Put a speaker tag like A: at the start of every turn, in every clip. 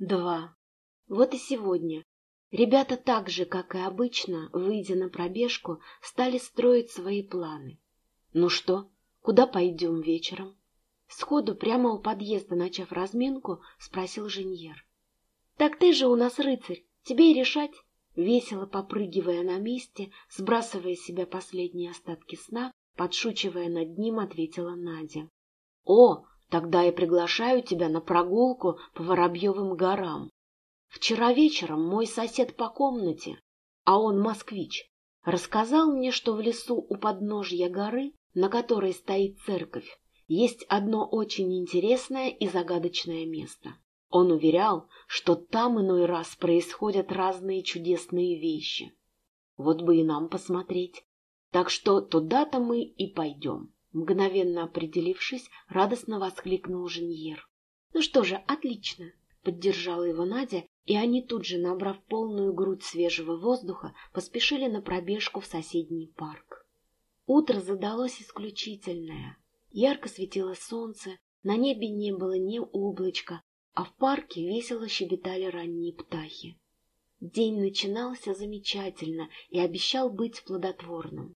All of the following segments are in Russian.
A: Два. Вот и сегодня. Ребята так же, как и обычно, выйдя на пробежку, стали строить свои планы. Ну что, куда пойдем вечером? Сходу, прямо у подъезда, начав разминку, спросил Женьер. Так ты же у нас рыцарь, тебе и решать. Весело попрыгивая на месте, сбрасывая с себя последние остатки сна, подшучивая над ним, ответила Надя. — О, Тогда я приглашаю тебя на прогулку по Воробьевым горам. Вчера вечером мой сосед по комнате, а он москвич, рассказал мне, что в лесу у подножья горы, на которой стоит церковь, есть одно очень интересное и загадочное место. Он уверял, что там иной раз происходят разные чудесные вещи. Вот бы и нам посмотреть. Так что туда-то мы и пойдем. Мгновенно определившись, радостно воскликнул Женьер. «Ну что же, отлично!» — поддержала его Надя, и они тут же, набрав полную грудь свежего воздуха, поспешили на пробежку в соседний парк. Утро задалось исключительное. Ярко светило солнце, на небе не было ни облачка, а в парке весело щебетали ранние птахи. День начинался замечательно и обещал быть плодотворным.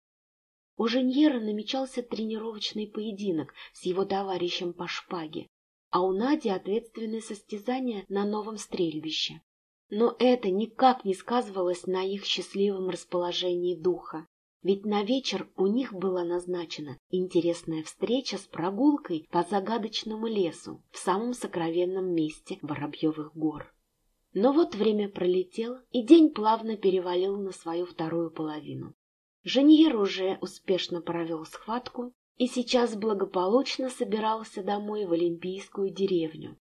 A: У Женьера намечался тренировочный поединок с его товарищем по шпаге, а у Нади ответственное состязание на новом стрельбище. Но это никак не сказывалось на их счастливом расположении духа. Ведь на вечер у них была назначена интересная встреча с прогулкой по загадочному лесу в самом сокровенном месте Воробьевых гор. Но вот время пролетело, и день плавно перевалил на свою вторую половину. Женьер уже успешно провел схватку и сейчас благополучно собирался домой в Олимпийскую деревню.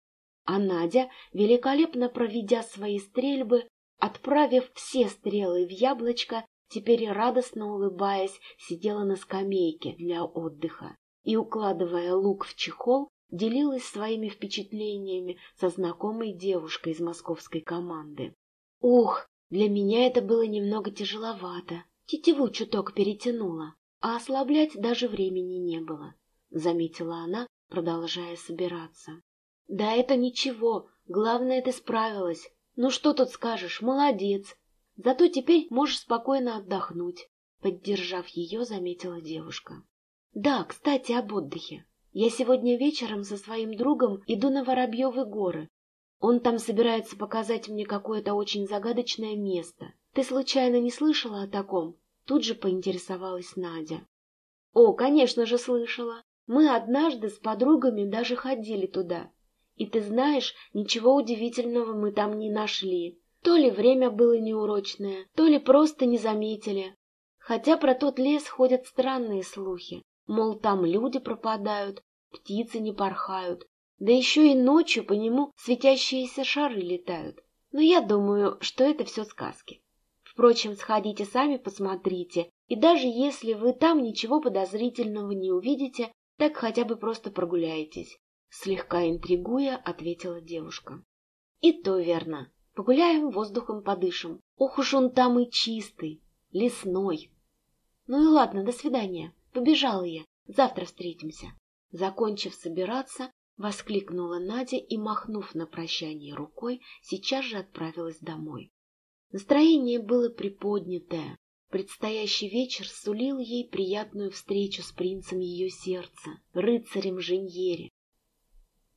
A: А Надя, великолепно проведя свои стрельбы, отправив все стрелы в яблочко, теперь радостно улыбаясь, сидела на скамейке для отдыха и, укладывая лук в чехол, делилась своими впечатлениями со знакомой девушкой из московской команды. «Ух, для меня это было немного тяжеловато», Тетиву чуток перетянула, а ослаблять даже времени не было, — заметила она, продолжая собираться. — Да это ничего, главное, ты справилась. Ну что тут скажешь, молодец. Зато теперь можешь спокойно отдохнуть, — поддержав ее, заметила девушка. — Да, кстати, об отдыхе. Я сегодня вечером со своим другом иду на Воробьевы горы. Он там собирается показать мне какое-то очень загадочное место. Ты случайно не слышала о таком? Тут же поинтересовалась Надя. О, конечно же, слышала. Мы однажды с подругами даже ходили туда. И ты знаешь, ничего удивительного мы там не нашли. То ли время было неурочное, то ли просто не заметили. Хотя про тот лес ходят странные слухи. Мол, там люди пропадают, птицы не порхают, да еще и ночью по нему светящиеся шары летают. Но я думаю, что это все сказки. Впрочем, сходите сами посмотрите, и даже если вы там ничего подозрительного не увидите, так хотя бы просто прогуляйтесь. Слегка интригуя, ответила девушка. И то верно. Погуляем, воздухом подышим. Ох уж он там и чистый, лесной. Ну и ладно, до свидания. Побежала я. Завтра встретимся. Закончив собираться, воскликнула Надя и, махнув на прощание рукой, сейчас же отправилась домой. Настроение было приподнятое. Предстоящий вечер сулил ей приятную встречу с принцем ее сердца, рыцарем Женьере.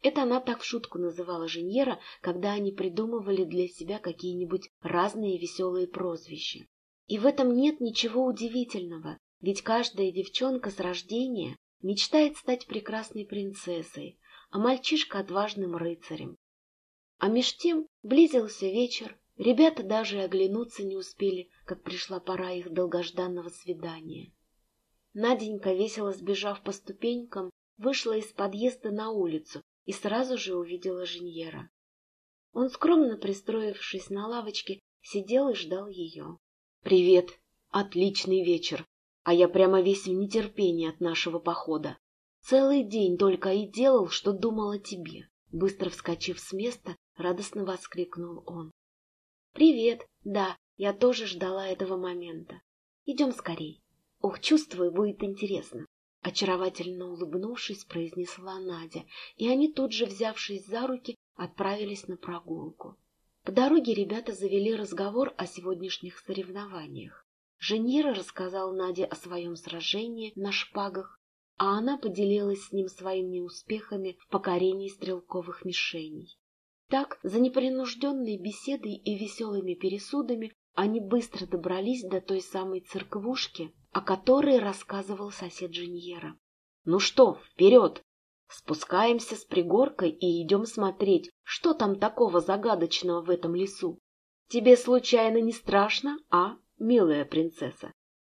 A: Это она так в шутку называла Женьера, когда они придумывали для себя какие-нибудь разные веселые прозвища. И в этом нет ничего удивительного, ведь каждая девчонка с рождения мечтает стать прекрасной принцессой, а мальчишка — отважным рыцарем. А меж тем близился вечер, Ребята даже оглянуться не успели, как пришла пора их долгожданного свидания. Наденька, весело сбежав по ступенькам, вышла из подъезда на улицу и сразу же увидела Женьера. Он, скромно пристроившись на лавочке, сидел и ждал ее. — Привет! Отличный вечер! А я прямо весь в нетерпении от нашего похода. Целый день только и делал, что думал о тебе. Быстро вскочив с места, радостно воскликнул он. «Привет! Да, я тоже ждала этого момента. Идем скорей. Ох, чувствую, будет интересно!» Очаровательно улыбнувшись, произнесла Надя, и они тут же, взявшись за руки, отправились на прогулку. По дороге ребята завели разговор о сегодняшних соревнованиях. Женьера рассказал Наде о своем сражении на шпагах, а она поделилась с ним своими успехами в покорении стрелковых мишеней. Так, за непринужденной беседой и веселыми пересудами они быстро добрались до той самой церквушки, о которой рассказывал сосед Женьера. «Ну что, вперед!» Спускаемся с пригорка и идем смотреть, что там такого загадочного в этом лесу. Тебе случайно не страшно, а, милая принцесса?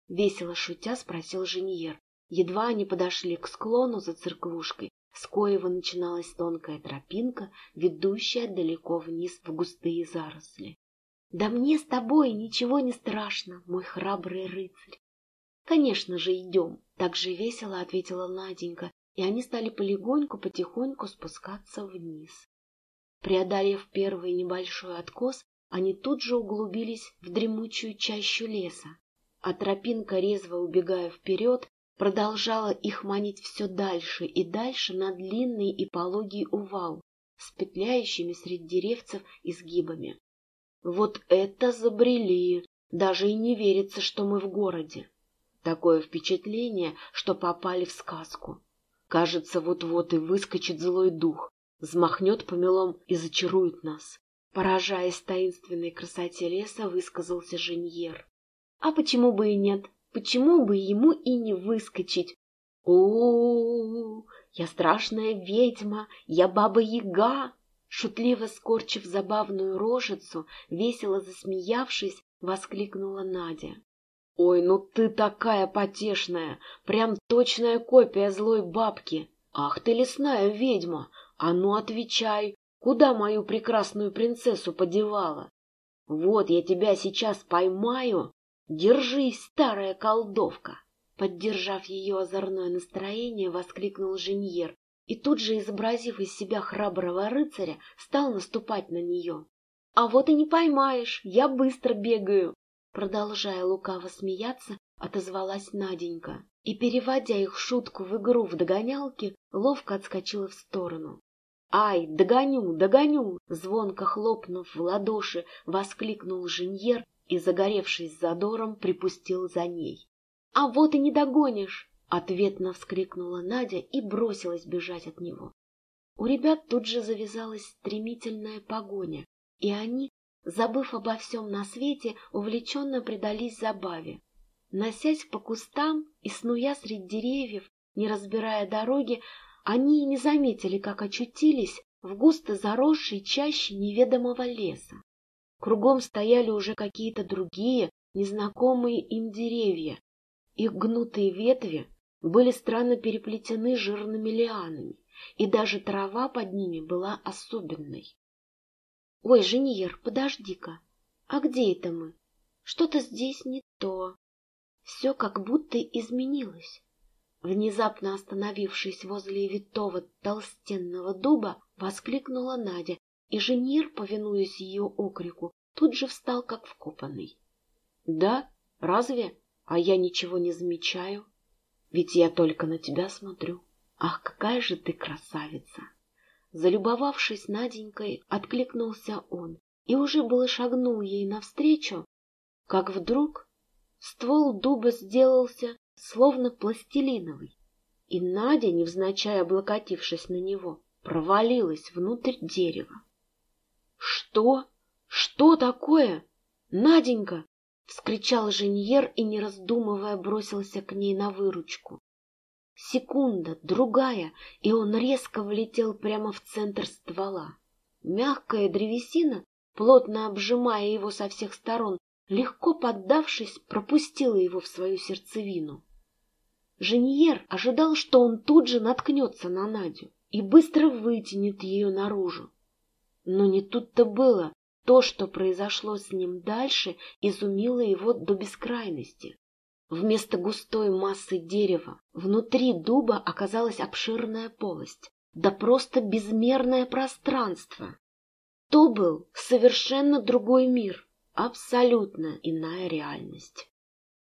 A: Весело шутя спросил Женьер. Едва они подошли к склону за церквушкой, с коего начиналась тонкая тропинка, ведущая далеко вниз в густые заросли. — Да мне с тобой ничего не страшно, мой храбрый рыцарь. — Конечно же, идем, — так же весело ответила Наденька, и они стали полегоньку, потихоньку спускаться вниз. Преодолев первый небольшой откос, они тут же углубились в дремучую чащу леса, а тропинка, резво убегая вперед, продолжала их манить все дальше и дальше на длинный и пологий увал с петляющими среди деревцев изгибами. Вот это забрели! Даже и не верится, что мы в городе. Такое впечатление, что попали в сказку. Кажется, вот-вот и выскочит злой дух, взмахнет помелом и зачарует нас. Поражаясь таинственной красоте леса, высказался Женьер. А почему бы и нет? Почему бы ему и не выскочить? О, я страшная ведьма, я баба-яга! Шутливо скорчив забавную рожицу, весело засмеявшись, воскликнула Надя. Ой, ну ты такая потешная, прям точная копия злой бабки. Ах ты лесная ведьма, а ну отвечай, куда мою прекрасную принцессу подевала? Вот я тебя сейчас поймаю. Держись, старая колдовка. Поддержав ее озорное настроение, воскликнул Женьер и тут же, изобразив из себя храброго рыцаря, стал наступать на нее. — А вот и не поймаешь, я быстро бегаю. Продолжая лукаво смеяться, отозвалась Наденька и, переводя их шутку в игру в догонялки, ловко отскочила в сторону. «Ай, догоню, догоню!» Звонко хлопнув в ладоши, воскликнул Женьер и, загоревшись задором, припустил за ней. «А вот и не догонишь!» Ответно вскрикнула Надя и бросилась бежать от него. У ребят тут же завязалась стремительная погоня, и они, забыв обо всем на свете, увлеченно предались забаве. Носясь по кустам и снуя среди деревьев, не разбирая дороги, они и не заметили, как очутились в густо заросшей чаще неведомого леса. Кругом стояли уже какие-то другие, незнакомые им деревья. Их гнутые ветви были странно переплетены жирными лианами, и даже трава под ними была особенной. — Ой, Женьер, подожди-ка, а где это мы? Что-то здесь не то. Все как будто изменилось. Внезапно остановившись возле витого толстенного дуба, воскликнула Надя, и Женьер, повинуясь ее окрику, тут же встал как вкопанный. — Да? Разве? А я ничего не замечаю. Ведь я только на тебя смотрю. Ах, какая же ты красавица! Залюбовавшись Наденькой, откликнулся он и уже было шагнул ей навстречу, как вдруг ствол дуба сделался словно пластилиновый, и Надя, невзначай облокотившись на него, провалилась внутрь дерева. — Что? Что такое? Наденька! — вскричал Женьер и, не раздумывая, бросился к ней на выручку. Секунда, другая, и он резко влетел прямо в центр ствола. Мягкая древесина, плотно обжимая его со всех сторон, легко поддавшись, пропустила его в свою сердцевину. Женьер ожидал, что он тут же наткнется на Надю и быстро вытянет ее наружу. Но не тут-то было. То, что произошло с ним дальше, изумило его до бескрайности. Вместо густой массы дерева внутри дуба оказалась обширная полость, да просто безмерное пространство. То был совершенно другой мир, абсолютно иная реальность.